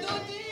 do this.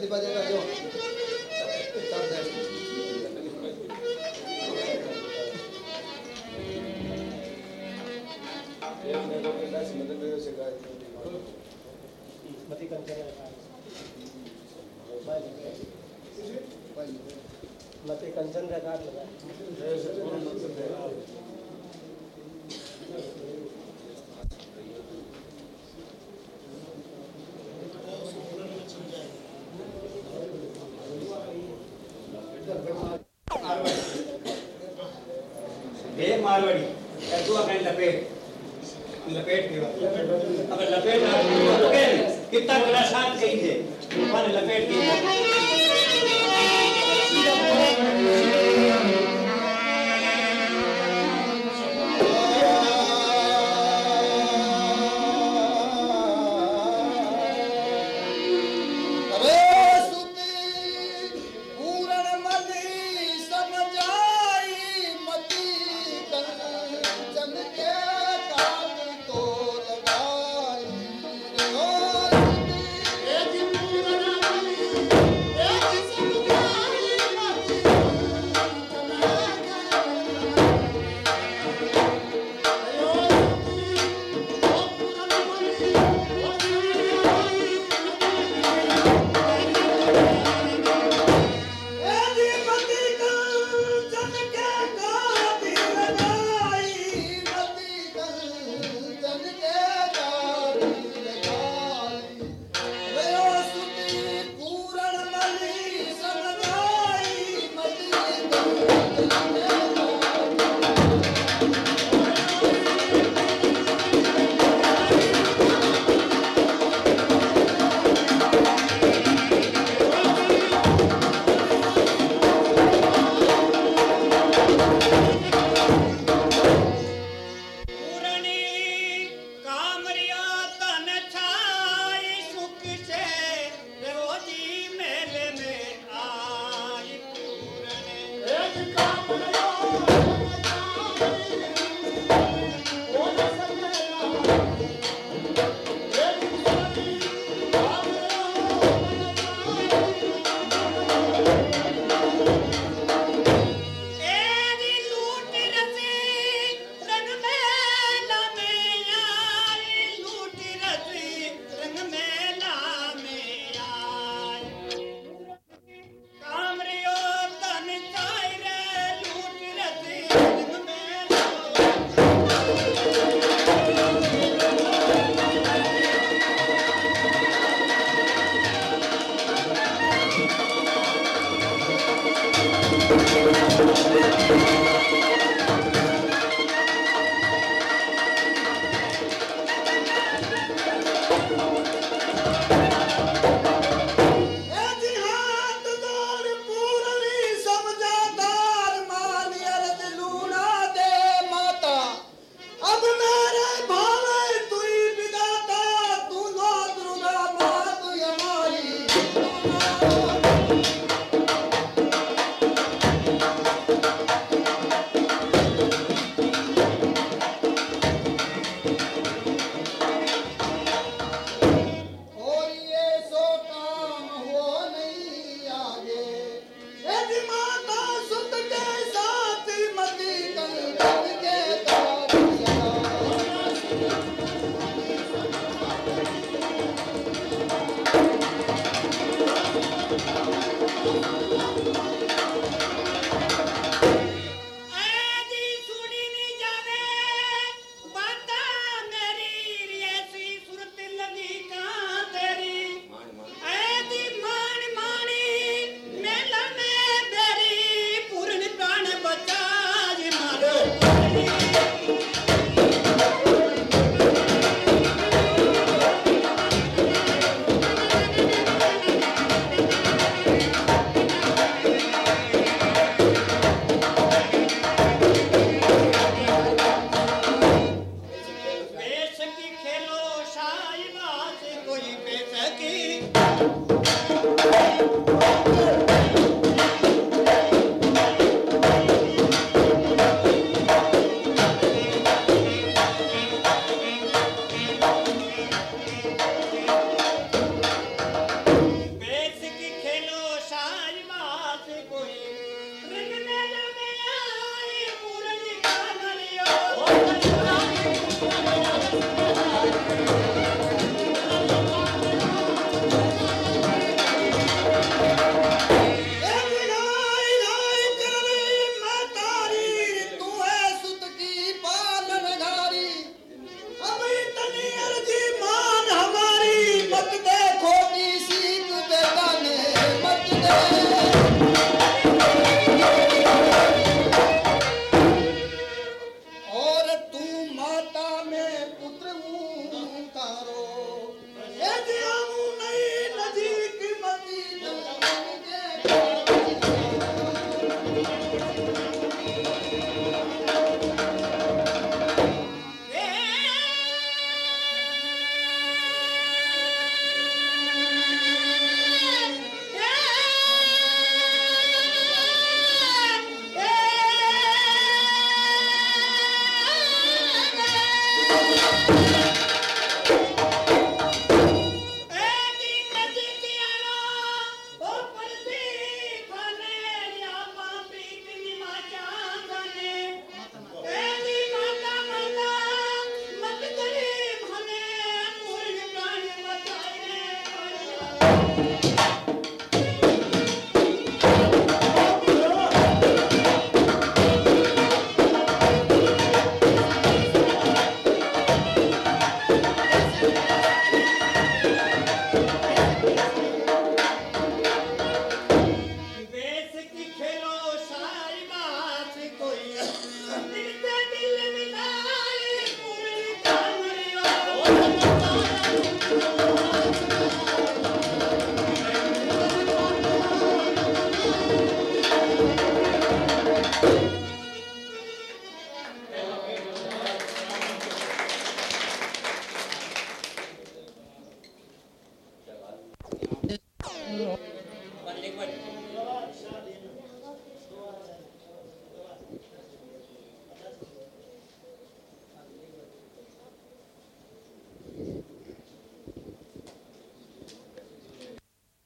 Ani bajana jo. Tap that. मते कंचन का card लगा गड़बड़ी कद्दू अगर लपेट लपेट के अगर लपेट कितना ग्रासात कही थे लपेट की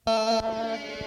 Uh...